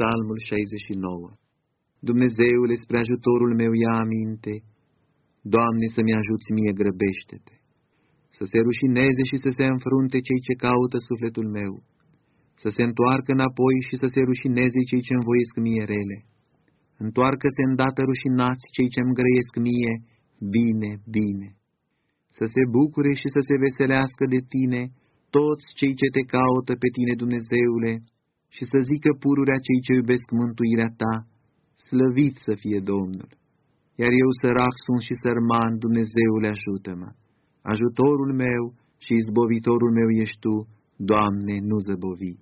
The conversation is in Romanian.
Psalmul 69 Dumnezeule, spre ajutorul meu ia aminte, Doamne, să-mi ajuți mie, grăbește-te. Să se rușineze și să se înfrunte cei ce caută sufletul meu, să se întoarcă înapoi și să se rușineze cei ce învoiesc mie rele. Întoarcă-se îndată rușinați cei ce-mi grăiesc mie, bine, bine. Să se bucure și să se veselească de tine toți cei ce te caută pe tine, Dumnezeule, și să zică pururea cei ce iubesc mântuirea ta, slăvit să fie Domnul. Iar eu sărac sunt și sărman, Dumnezeule ajută-mă. Ajutorul meu și izbovitorul meu ești Tu, Doamne, nu zăbovi.